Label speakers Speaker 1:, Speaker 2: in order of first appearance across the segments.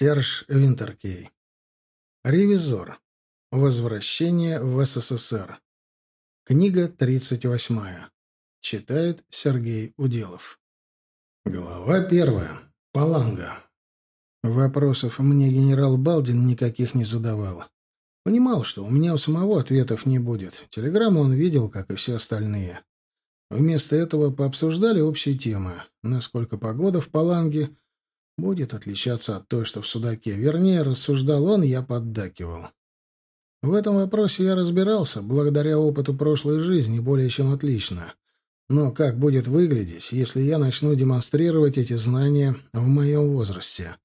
Speaker 1: Серж Винтеркей. Ревизор. Возвращение в СССР. Книга 38. Читает Сергей Уделов. Глава первая. Паланга. Вопросов мне генерал Балдин никаких не задавал. Понимал, что у меня у самого ответов не будет. Телеграмму он видел, как и все остальные. Вместо этого пообсуждали общие темы. Насколько погода в Паланге будет отличаться от той, что в Судаке. Вернее, рассуждал он, я поддакивал. В этом вопросе я разбирался, благодаря опыту прошлой жизни, более чем отлично. Но как будет выглядеть, если я начну демонстрировать эти знания в моем возрасте?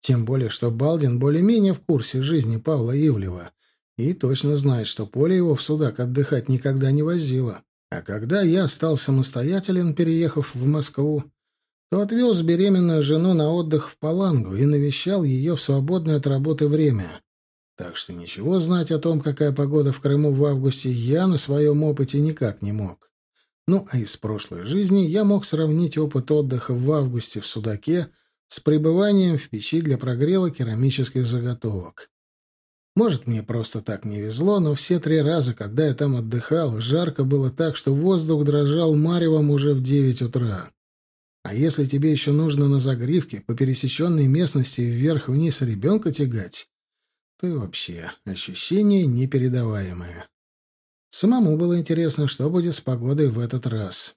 Speaker 1: Тем более, что Балдин более-менее в курсе жизни Павла Ивлева и точно знает, что поле его в Судак отдыхать никогда не возило. А когда я стал самостоятелен, переехав в Москву, то отвез беременную жену на отдых в Палангу и навещал ее в свободное от работы время. Так что ничего знать о том, какая погода в Крыму в августе, я на своем опыте никак не мог. Ну, а из прошлой жизни я мог сравнить опыт отдыха в августе в Судаке с пребыванием в печи для прогрева керамических заготовок. Может, мне просто так не везло, но все три раза, когда я там отдыхал, жарко было так, что воздух дрожал маревом уже в девять утра. А если тебе еще нужно на загривке по пересеченной местности вверх-вниз ребенка тягать, то и вообще ощущение непередаваемое. Самому было интересно, что будет с погодой в этот раз.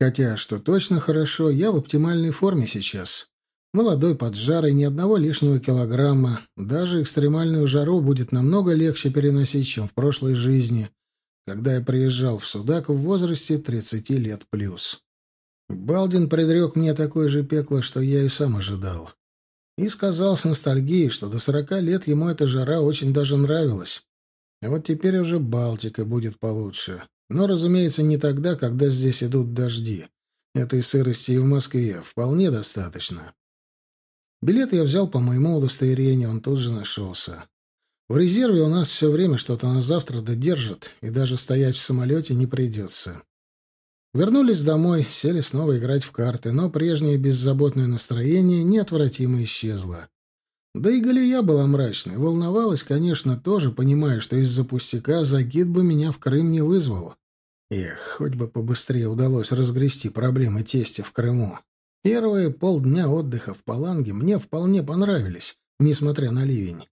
Speaker 1: Хотя, что точно хорошо, я в оптимальной форме сейчас. Молодой поджарый, ни одного лишнего килограмма. Даже экстремальную жару будет намного легче переносить, чем в прошлой жизни, когда я приезжал в Судак в возрасте 30 лет плюс. Балдин предрек мне такое же пекло, что я и сам ожидал. И сказал с ностальгией, что до сорока лет ему эта жара очень даже нравилась. А вот теперь уже Балтика будет получше. Но, разумеется, не тогда, когда здесь идут дожди. Этой сырости и в Москве вполне достаточно. Билет я взял по моему удостоверению, он тут же нашелся. В резерве у нас все время что-то на завтра додержат, и даже стоять в самолете не придется. Вернулись домой, сели снова играть в карты, но прежнее беззаботное настроение неотвратимо исчезло. Да и Галия была мрачной, волновалась, конечно, тоже, понимая, что из-за пустяка загид бы меня в Крым не вызвал. Эх, хоть бы побыстрее удалось разгрести проблемы тестя в Крыму. Первые полдня отдыха в Паланге мне вполне понравились, несмотря на ливень.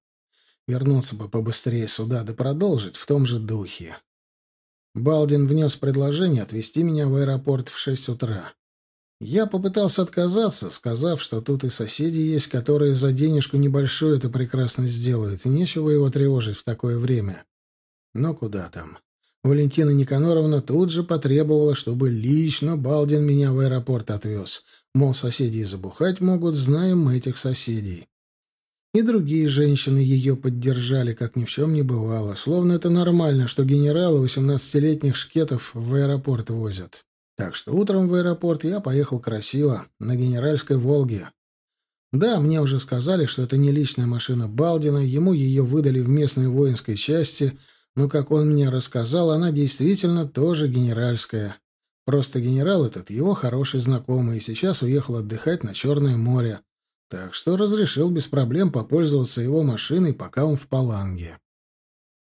Speaker 1: Вернуться бы побыстрее сюда да продолжить в том же духе. Балдин внес предложение отвезти меня в аэропорт в шесть утра. Я попытался отказаться, сказав, что тут и соседи есть, которые за денежку небольшую это прекрасно сделают, и нечего его тревожить в такое время. Но куда там? Валентина Никаноровна тут же потребовала, чтобы лично Балдин меня в аэропорт отвез. Мол, соседи забухать могут, знаем мы этих соседей. И другие женщины ее поддержали, как ни в чем не бывало, словно это нормально, что генералы восемнадцатилетних шкетов в аэропорт возят. Так что утром в аэропорт я поехал красиво, на генеральской «Волге». Да, мне уже сказали, что это не личная машина Балдина, ему ее выдали в местной воинской части, но, как он мне рассказал, она действительно тоже генеральская. Просто генерал этот его хороший знакомый и сейчас уехал отдыхать на Черное море, так что разрешил без проблем попользоваться его машиной, пока он в Паланге.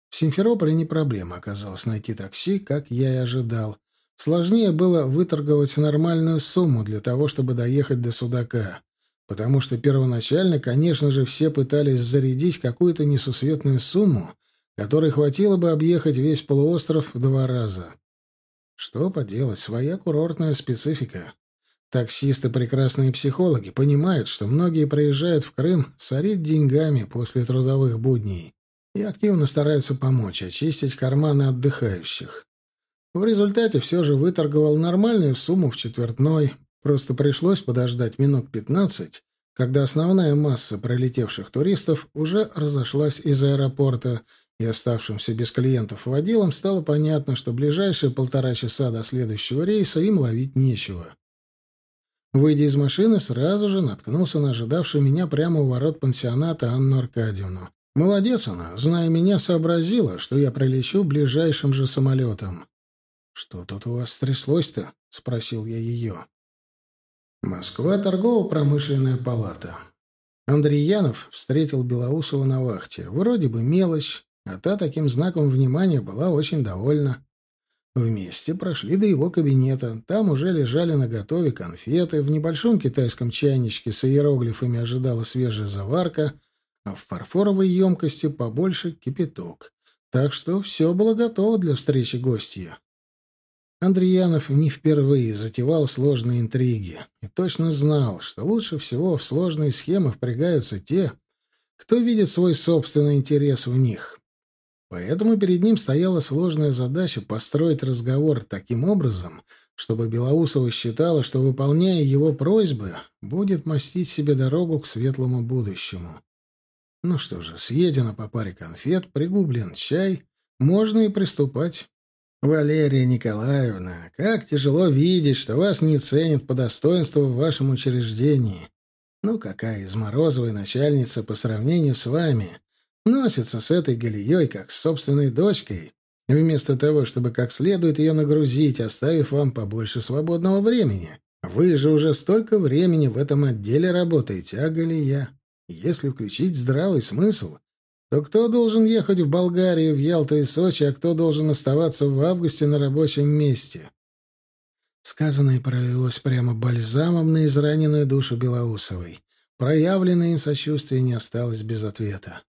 Speaker 1: В Симферополе не проблема оказалось найти такси, как я и ожидал. Сложнее было выторговать нормальную сумму для того, чтобы доехать до Судака. Потому что первоначально, конечно же, все пытались зарядить какую-то несусветную сумму, которой хватило бы объехать весь полуостров в два раза. Что поделать, своя курортная специфика. Таксисты, прекрасные психологи, понимают, что многие приезжают в Крым сорить деньгами после трудовых будней и активно стараются помочь очистить карманы отдыхающих. В результате все же выторговал нормальную сумму в четвертной, просто пришлось подождать минут пятнадцать, когда основная масса пролетевших туристов уже разошлась из аэропорта, и оставшимся без клиентов водилам стало понятно, что ближайшие полтора часа до следующего рейса им ловить нечего. Выйдя из машины, сразу же наткнулся на ожидавшую меня прямо у ворот пансионата Анну Аркадьевну. Молодец она, зная меня, сообразила, что я прилечу ближайшим же самолетом. «Что тут у вас стряслось-то?» — спросил я ее. «Москва, торгово-промышленная палата. Андреянов встретил Белоусова на вахте. Вроде бы мелочь, а та таким знаком внимания была очень довольна. Вместе прошли до его кабинета. Там уже лежали на готове конфеты, в небольшом китайском чайничке с иероглифами ожидала свежая заварка, а в фарфоровой емкости побольше кипяток. Так что все было готово для встречи гостья. Андреянов не впервые затевал сложные интриги и точно знал, что лучше всего в сложные схемы впрягаются те, кто видит свой собственный интерес в них. Поэтому перед ним стояла сложная задача построить разговор таким образом, чтобы Белоусова считала, что, выполняя его просьбы, будет мастить себе дорогу к светлому будущему. Ну что же, съедено по паре конфет, пригублен чай, можно и приступать. Валерия Николаевна, как тяжело видеть, что вас не ценят по достоинству в вашем учреждении. Ну, какая из начальница по сравнению с вами? Носится с этой галеей, как с собственной дочкой, вместо того, чтобы как следует ее нагрузить, оставив вам побольше свободного времени. Вы же уже столько времени в этом отделе работаете, а галея? Если включить здравый смысл, то кто должен ехать в Болгарию, в Ялту и Сочи, а кто должен оставаться в августе на рабочем месте? Сказанное пролилось прямо бальзамом на израненную душу Белоусовой. Проявленное им сочувствие не осталось без ответа.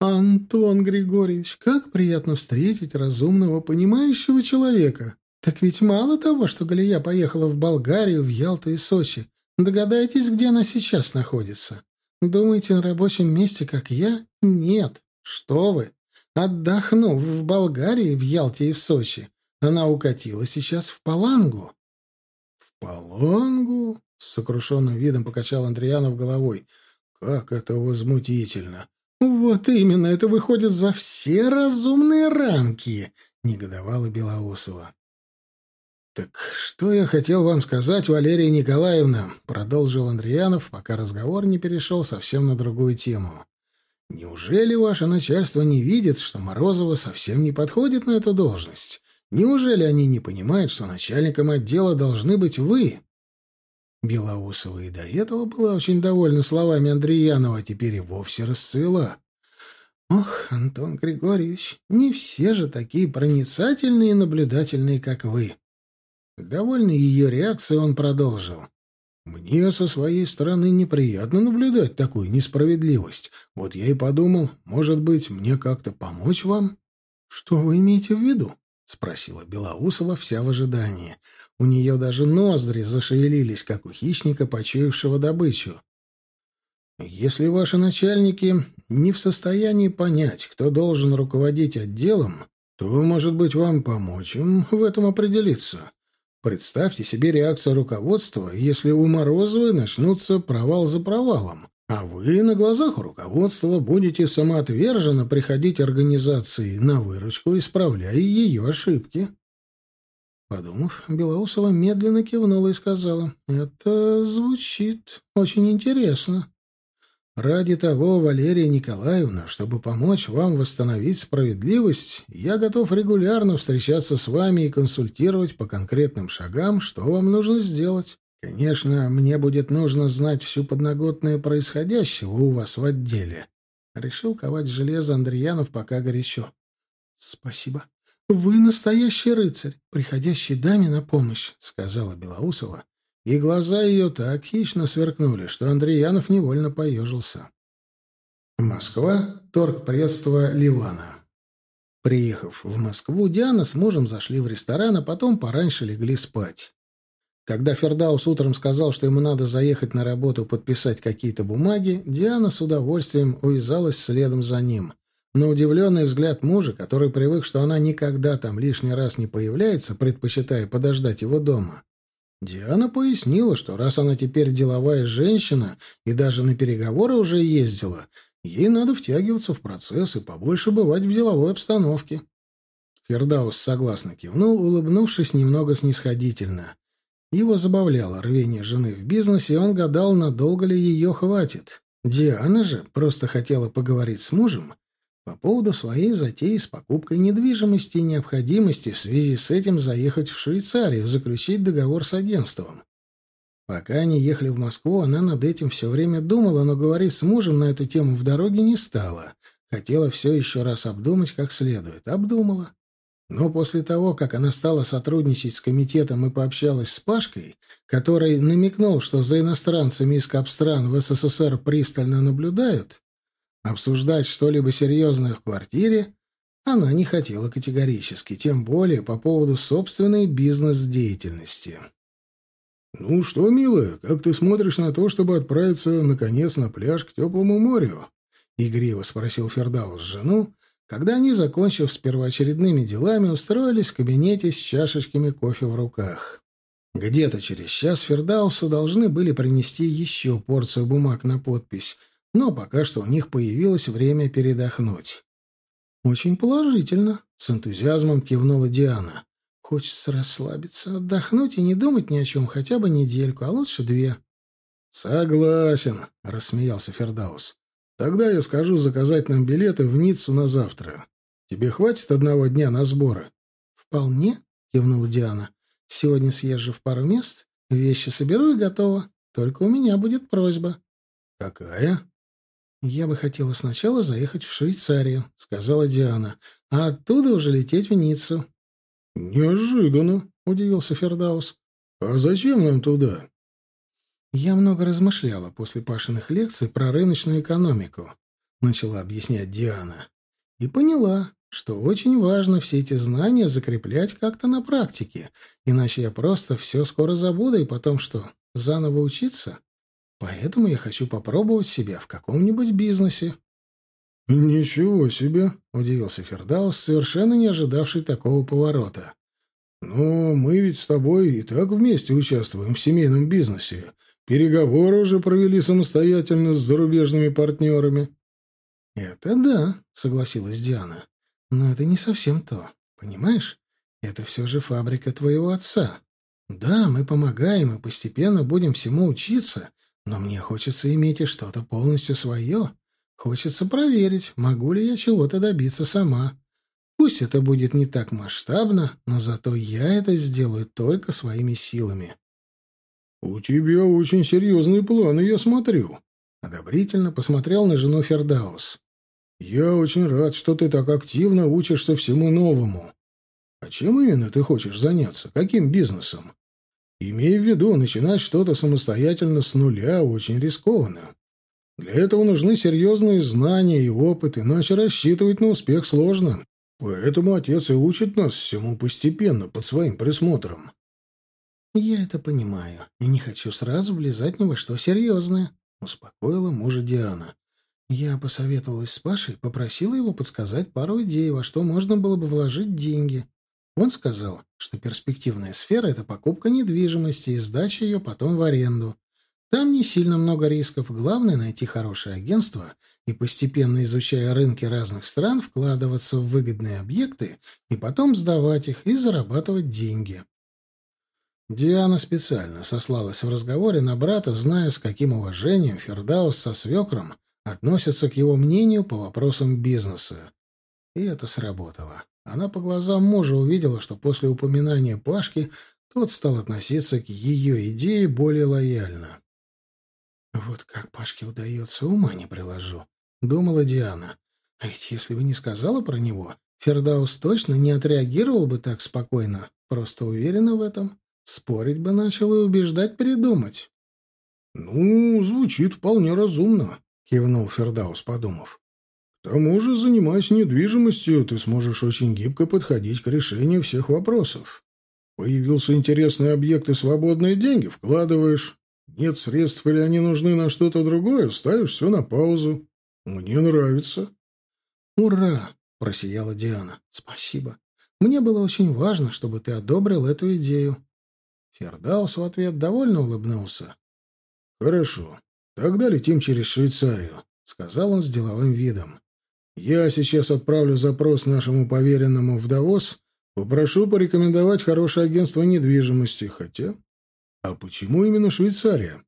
Speaker 1: «Антон Григорьевич, как приятно встретить разумного, понимающего человека. Так ведь мало того, что Галия поехала в Болгарию, в Ялту и Сочи. Догадайтесь, где она сейчас находится. Думаете, на рабочем месте, как я? Нет. Что вы? Отдохнув в Болгарии, в Ялте и в Сочи, она укатила сейчас в Палангу». «В Палангу?» — с сокрушенным видом покачал Андрианов головой. «Как это возмутительно! «Вот именно, это выходит за все разумные рамки», — негодовала Белоусова. «Так что я хотел вам сказать, Валерия Николаевна?» — продолжил Андреянов, пока разговор не перешел совсем на другую тему. «Неужели ваше начальство не видит, что Морозова совсем не подходит на эту должность? Неужели они не понимают, что начальником отдела должны быть вы?» Белоусова и до этого была очень довольна словами Андреянова, а теперь и вовсе расцвела. «Ох, Антон Григорьевич, не все же такие проницательные и наблюдательные, как вы». Довольный ее реакцией, он продолжил. «Мне со своей стороны неприятно наблюдать такую несправедливость. Вот я и подумал, может быть, мне как-то помочь вам?» «Что вы имеете в виду?» — спросила Белоусова вся в ожидании. У нее даже ноздри зашевелились, как у хищника, почуявшего добычу. «Если ваши начальники не в состоянии понять, кто должен руководить отделом, то, может быть, вам помочь им в этом определиться. Представьте себе реакцию руководства, если у Морозовой начнутся провал за провалом, а вы на глазах у руководства будете самоотверженно приходить организации на выручку, исправляя ее ошибки. Подумав, Белоусова медленно кивнула и сказала, «Это звучит очень интересно. Ради того, Валерия Николаевна, чтобы помочь вам восстановить справедливость, я готов регулярно встречаться с вами и консультировать по конкретным шагам, что вам нужно сделать. Конечно, мне будет нужно знать всю подноготное происходящего у вас в отделе». Решил ковать железо Андреянов пока горячо. «Спасибо», «Вы настоящий рыцарь, приходящий даме на помощь», — сказала Белоусова, и глаза ее так хищно сверкнули, что Андреянов невольно поежился. Москва, торгпредство Ливана. Приехав в Москву, Диана с мужем зашли в ресторан, а потом пораньше легли спать. Когда Фердаус утром сказал, что ему надо заехать на работу подписать какие-то бумаги, Диана с удовольствием увязалась следом за ним. На удивленный взгляд мужа, который привык, что она никогда там лишний раз не появляется, предпочитая подождать его дома, Диана пояснила, что раз она теперь деловая женщина и даже на переговоры уже ездила, ей надо втягиваться в процесс и побольше бывать в деловой обстановке. Фердаус согласно кивнул, улыбнувшись немного снисходительно. Его забавляло рвение жены в бизнесе, и он гадал, надолго ли ее хватит. Диана же просто хотела поговорить с мужем по поводу своей затеи с покупкой недвижимости и необходимости в связи с этим заехать в Швейцарию, заключить договор с агентством. Пока они ехали в Москву, она над этим все время думала, но говорить с мужем на эту тему в дороге не стала. Хотела все еще раз обдумать как следует. Обдумала. Но после того, как она стала сотрудничать с комитетом и пообщалась с Пашкой, который намекнул, что за иностранцами из Капстран в СССР пристально наблюдают, обсуждать что-либо серьезное в квартире она не хотела категорически, тем более по поводу собственной бизнес-деятельности. «Ну что, милая, как ты смотришь на то, чтобы отправиться, наконец, на пляж к теплому морю?» — игриво спросил Фердаус жену, когда они, закончив с первоочередными делами, устроились в кабинете с чашечками кофе в руках. Где-то через час Фердаусу должны были принести еще порцию бумаг на подпись, но пока что у них появилось время передохнуть. «Очень положительно», — с энтузиазмом кивнула Диана. «Хочется расслабиться, отдохнуть и не думать ни о чем хотя бы недельку, а лучше две». «Согласен», — рассмеялся Фердаус. Тогда я скажу заказать нам билеты в Ниццу на завтра. Тебе хватит одного дня на сборы? Вполне, кивнула Диана. Сегодня съезжу в пару мест, вещи соберу и готово. Только у меня будет просьба. Какая? Я бы хотела сначала заехать в Швейцарию, сказала Диана, а оттуда уже лететь в Ниццу. Неожиданно, удивился Фердаус. А зачем нам туда? «Я много размышляла после Пашиных лекций про рыночную экономику», — начала объяснять Диана. «И поняла, что очень важно все эти знания закреплять как-то на практике, иначе я просто все скоро забуду, и потом что, заново учиться? Поэтому я хочу попробовать себя в каком-нибудь бизнесе». «Ничего себе!» — удивился Фердаус, совершенно не ожидавший такого поворота. «Но мы ведь с тобой и так вместе участвуем в семейном бизнесе, Переговоры уже провели самостоятельно с зарубежными партнерами. «Это да», — согласилась Диана. «Но это не совсем то. Понимаешь? Это все же фабрика твоего отца. Да, мы помогаем и постепенно будем всему учиться, но мне хочется иметь и что-то полностью свое. Хочется проверить, могу ли я чего-то добиться сама. Пусть это будет не так масштабно, но зато я это сделаю только своими силами. «У тебя очень серьезные планы, я смотрю», — одобрительно посмотрел на жену Фердаус. «Я очень рад, что ты так активно учишься всему новому. А чем именно ты хочешь заняться? Каким бизнесом? Имей в виду, начинать что-то самостоятельно с нуля очень рискованно. Для этого нужны серьезные знания и опыт, иначе рассчитывать на успех сложно. Поэтому отец и учит нас всему постепенно, под своим присмотром. «Я это понимаю и не хочу сразу влезать ни во что серьезное», — успокоила мужа Диана. Я посоветовалась с Пашей, попросила его подсказать пару идей, во что можно было бы вложить деньги. Он сказал, что перспективная сфера — это покупка недвижимости и сдача ее потом в аренду. Там не сильно много рисков, главное — найти хорошее агентство и, постепенно изучая рынки разных стран, вкладываться в выгодные объекты и потом сдавать их и зарабатывать деньги. Диана специально сослалась в разговоре на брата, зная, с каким уважением Фердаус со свекром относятся к его мнению по вопросам бизнеса. И это сработало. Она по глазам мужа увидела, что после упоминания Пашки тот стал относиться к ее идее более лояльно. «Вот как Пашке удается, ума не приложу», — думала Диана. «А ведь если бы не сказала про него, Фердаус точно не отреагировал бы так спокойно, просто уверена в этом». Спорить бы начал и убеждать передумать. — Ну, звучит вполне разумно, — кивнул Фердаус, подумав. — К тому же, занимаясь недвижимостью, ты сможешь очень гибко подходить к решению всех вопросов. Появился интересный объект и свободные деньги, вкладываешь. Нет средств или они нужны на что-то другое, ставишь все на паузу. Мне нравится. «Ура!» — просияла Диана. «Спасибо. Мне было очень важно, чтобы ты одобрил эту идею. Фердаус в ответ довольно улыбнулся. «Хорошо. Тогда летим через Швейцарию», — сказал он с деловым видом. «Я сейчас отправлю запрос нашему поверенному в Давос, попрошу порекомендовать хорошее агентство недвижимости, хотя... А почему именно Швейцария?»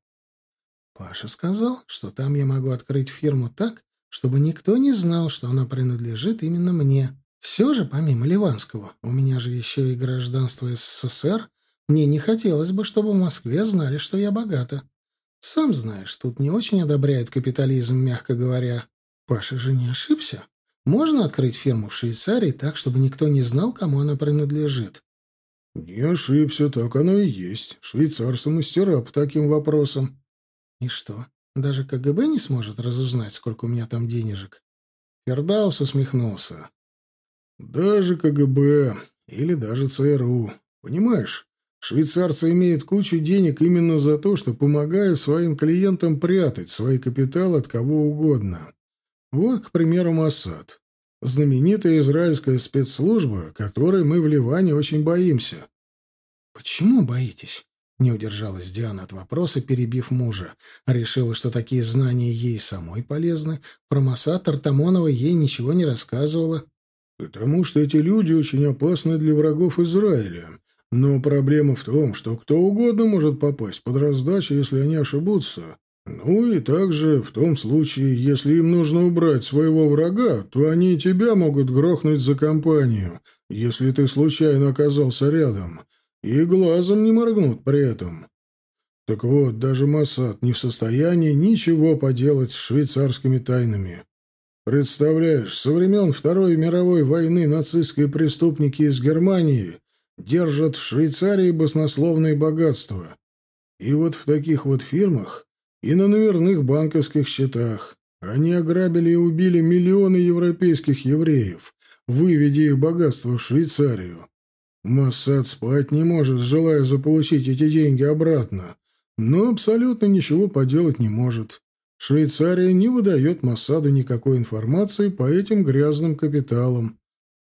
Speaker 1: Паша сказал, что там я могу открыть фирму так, чтобы никто не знал, что она принадлежит именно мне. Все же, помимо Ливанского, у меня же еще и гражданство СССР — Мне не хотелось бы, чтобы в Москве знали, что я богата. Сам знаешь, тут не очень одобряют капитализм, мягко говоря. Паша же не ошибся. Можно открыть фирму в Швейцарии так, чтобы никто не знал, кому она принадлежит?
Speaker 2: Не ошибся, так оно и есть. Швейцарцы мастера по таким вопросам.
Speaker 1: И что, даже КГБ не сможет разузнать, сколько у меня там денежек? Фердаус усмехнулся.
Speaker 2: Даже КГБ или даже ЦРУ. Понимаешь, швейцарцы имеют кучу денег именно за то, что помогают своим клиентам прятать свои капиталы от кого угодно. Вот, к примеру, Моссад. Знаменитая израильская спецслужба, которой мы в Ливане очень боимся.
Speaker 1: «Почему боитесь?» — не удержалась Диана от вопроса, перебив мужа. Решила, что такие знания ей самой полезны. Про Моссад Артамонова ей ничего не рассказывала.
Speaker 2: «Потому что эти люди очень опасны для врагов Израиля. Но проблема в том, что кто угодно может попасть под раздачу, если они ошибутся. Ну и также в том случае, если им нужно убрать своего врага, то они тебя могут грохнуть за компанию, если ты случайно оказался рядом, и глазом не моргнут при этом. Так вот, даже Моссад не в состоянии ничего поделать с швейцарскими тайнами. Представляешь, со времен Второй мировой войны нацистские преступники из Германии держат в Швейцарии баснословные богатства. И вот в таких вот фирмах и на номерных банковских счетах. Они ограбили и убили миллионы европейских евреев, выведя их богатство в Швейцарию. Моссад спать не может, желая заполучить эти деньги обратно, но абсолютно ничего поделать не может. Швейцария не выдает Моссаду никакой информации по этим грязным капиталам.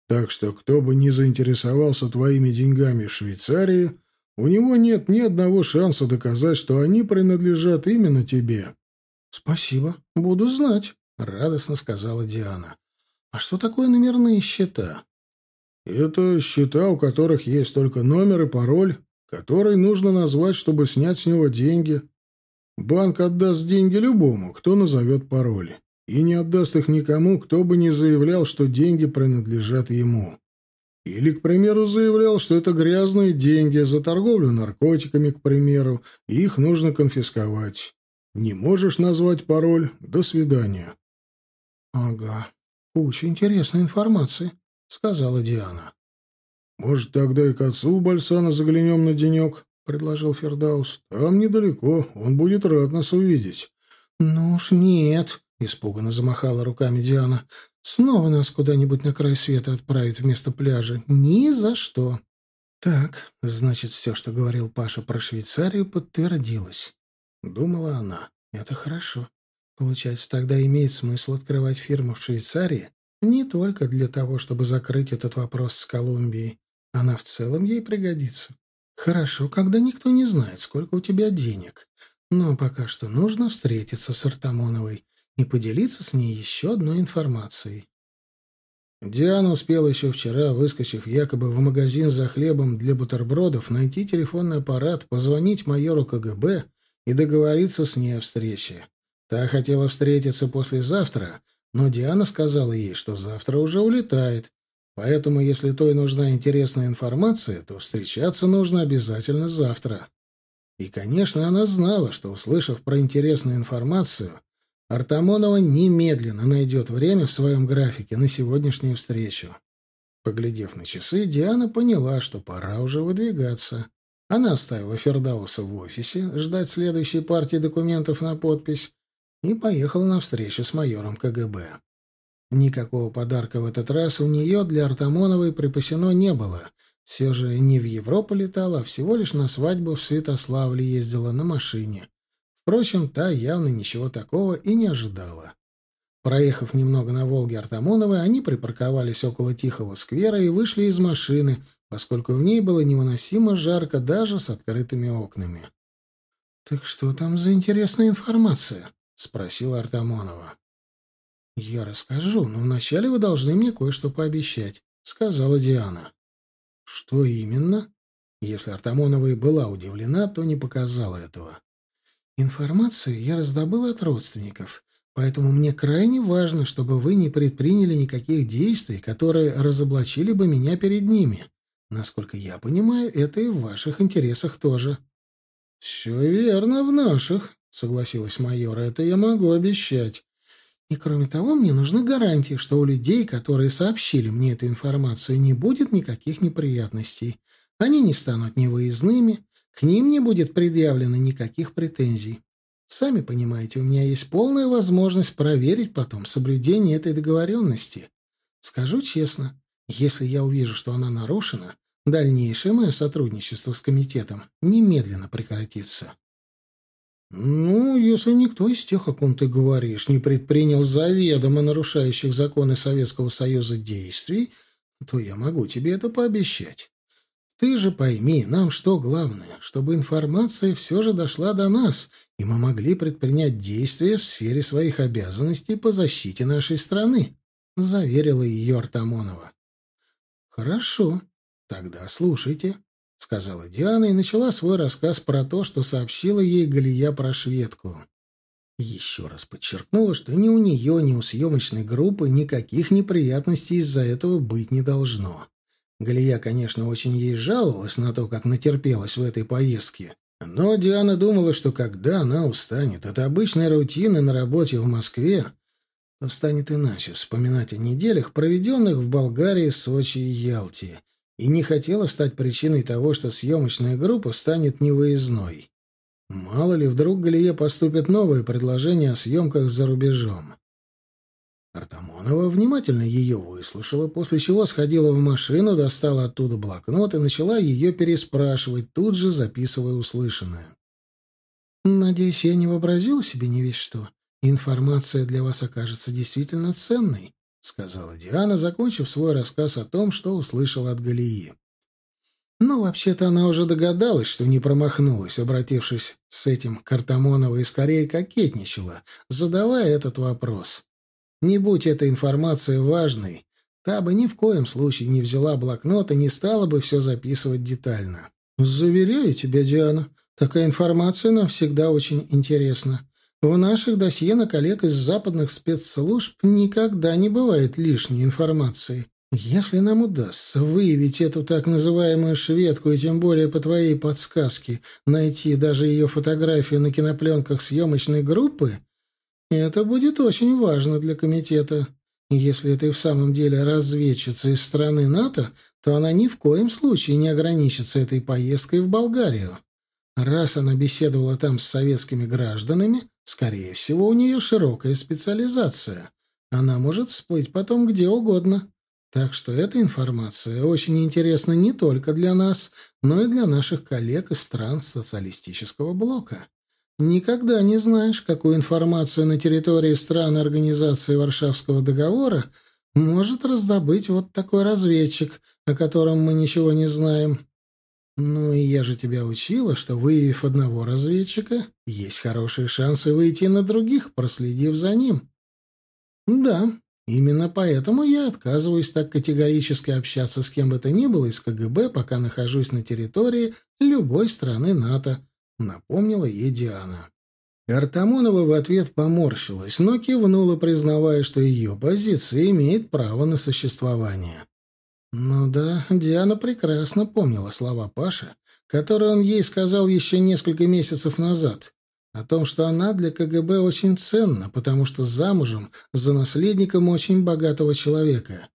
Speaker 2: Так что кто бы ни заинтересовался твоими деньгами в Швейцарии – у него нет ни одного шанса доказать, что они принадлежат именно тебе.
Speaker 1: — Спасибо, буду знать, — радостно сказала Диана. — А что такое номерные счета?
Speaker 2: — Это счета, у которых есть только номер и пароль, который нужно назвать, чтобы снять с него деньги. Банк отдаст деньги любому, кто назовет пароль, и не отдаст их никому, кто бы не заявлял, что деньги принадлежат ему. Или, к примеру, заявлял, что это грязные деньги за торговлю наркотиками, к примеру, и их нужно конфисковать. Не можешь назвать пароль — до свидания.
Speaker 1: — Ага, куча интересной информации, — сказала Диана.
Speaker 2: — Может, тогда и к отцу Бальсана заглянем на денек, — предложил Фердаус. — Там недалеко, он будет рад нас увидеть.
Speaker 1: — Ну уж нет, — испуганно замахала руками Диана. Снова нас куда-нибудь на край света отправить вместо пляжа? Ни за что. Так, значит, все, что говорил Паша про Швейцарию, подтвердилось. Думала она. Это хорошо. Получается, тогда имеет смысл открывать фирму в Швейцарии не только для того, чтобы закрыть этот вопрос с Колумбией. Она в целом ей пригодится. Хорошо, когда никто не знает, сколько у тебя денег. Но пока что нужно встретиться с Артамоновой и поделиться с ней еще одной информацией. Диана успела еще вчера, выскочив якобы в магазин за хлебом для бутербродов, найти телефонный аппарат, позвонить майору КГБ и договориться с ней о встрече. Та хотела встретиться послезавтра, но Диана сказала ей, что завтра уже улетает, поэтому если той нужна интересная информация, то встречаться нужно обязательно завтра. И, конечно, она знала, что, услышав про интересную информацию, Артамонова немедленно найдет время в своем графике на сегодняшнюю встречу. Поглядев на часы, Диана поняла, что пора уже выдвигаться. Она оставила Фердауса в офисе ждать следующей партии документов на подпись и поехала на встречу с майором КГБ. Никакого подарка в этот раз у нее для Артамоновой припасено не было. Все же не в Европу летала, а всего лишь на свадьбу в Святославле ездила на машине. Впрочем, та явно ничего такого и не ожидала. Проехав немного на Волге Артамоновой, они припарковались около тихого сквера и вышли из машины, поскольку в ней было невыносимо жарко даже с открытыми окнами. «Так что там за интересная информация?» — спросила Артамонова. «Я расскажу, но вначале вы должны мне кое-что пообещать», — сказала Диана. «Что именно?» Если Артамонова и была удивлена, то не показала этого. Информацию я раздобыла от родственников, поэтому мне крайне важно, чтобы вы не предприняли никаких действий, которые разоблачили бы меня перед ними. Насколько я понимаю, это и в ваших интересах тоже.
Speaker 2: «Все верно, в наших», — согласилась майор. «Это я могу обещать.
Speaker 1: И кроме того, мне нужны гарантии, что у людей, которые сообщили мне эту информацию, не будет никаких неприятностей. Они не станут невыездными, к ним не будет предъявлено никаких претензий. Сами понимаете, у меня есть полная возможность проверить потом соблюдение этой договоренности. Скажу честно, если я увижу, что она нарушена, дальнейшее мое сотрудничество с комитетом немедленно прекратится.
Speaker 2: «Ну, если никто из тех, о ком ты говоришь, не предпринял заведомо нарушающих законы Советского Союза действий, то я могу тебе это пообещать. Ты же пойми, нам что главное, чтобы информация все же дошла до нас, и мы могли предпринять действия в сфере своих обязанностей по защите нашей страны», — заверила ее Артамонова.
Speaker 1: «Хорошо, тогда слушайте», — сказала Диана и начала свой рассказ про то, что сообщила ей Галия про шведку. Еще раз подчеркнула, что ни у нее, ни у съемочной группы никаких неприятностей из-за этого быть не должно. Галия, конечно, очень ей жаловалась на то, как натерпелась в этой поездке. Но Диана думала, что когда она устанет от обычной рутины на работе в Москве, то станет иначе вспоминать о неделях, проведенных в Болгарии, Сочи и Ялте, и не хотела стать причиной того, что съемочная группа станет невыездной. Мало ли, вдруг Галие поступит новое предложение о съемках за рубежом. Артамонова внимательно ее выслушала, после чего сходила в машину, достала оттуда блокнот и начала ее переспрашивать, тут же записывая услышанное. «Надеюсь, я не вообразила себе не весь что. Информация для вас окажется действительно ценной», — сказала Диана, закончив свой рассказ о том, что услышала от Галии. Ну, вообще-то она уже догадалась, что не промахнулась, обратившись с этим к Артамонову и скорее кокетничала, задавая этот вопрос. Не будь эта информация важной, та бы ни в коем случае не взяла блокнот и не стала бы все записывать детально. «Заверяю тебя, Диана, такая информация нам всегда очень интересна. В наших досье на коллег из западных спецслужб никогда не бывает лишней информации. Если нам удастся выявить эту так называемую шведку, и тем более по твоей подсказке найти даже ее фотографию на кинопленках съемочной группы, это будет очень важно для комитета. Если ты в самом деле разведчица из страны НАТО, то она ни в коем случае не ограничится этой поездкой в Болгарию. Раз она беседовала там с советскими гражданами, скорее всего, у нее широкая специализация. Она может всплыть потом где угодно. Так что эта информация очень интересна не только для нас, но и для наших коллег из стран социалистического блока. Никогда не знаешь, какую информацию на территории стран Организации Варшавского договора может раздобыть вот такой разведчик, о котором мы ничего не знаем. Ну и я же тебя учила, что, выявив одного разведчика, есть хорошие шансы выйти на других, проследив за ним. Да, именно поэтому я отказываюсь так категорически общаться с кем бы то ни было из КГБ, пока нахожусь на территории любой страны НАТО напомнила ей Диана. Артамонова в ответ поморщилась, но кивнула, признавая, что ее позиция имеет право на существование. Ну да, Диана прекрасно помнила слова Паши, которые он ей сказал еще несколько месяцев назад, о том, что она для КГБ очень ценна, потому что замужем за наследником очень богатого человека.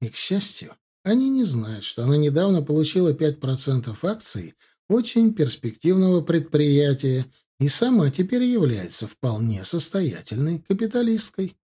Speaker 1: И, к счастью, они не знают, что она недавно получила 5% акций — очень перспективного предприятия и сама теперь является вполне состоятельной капиталисткой.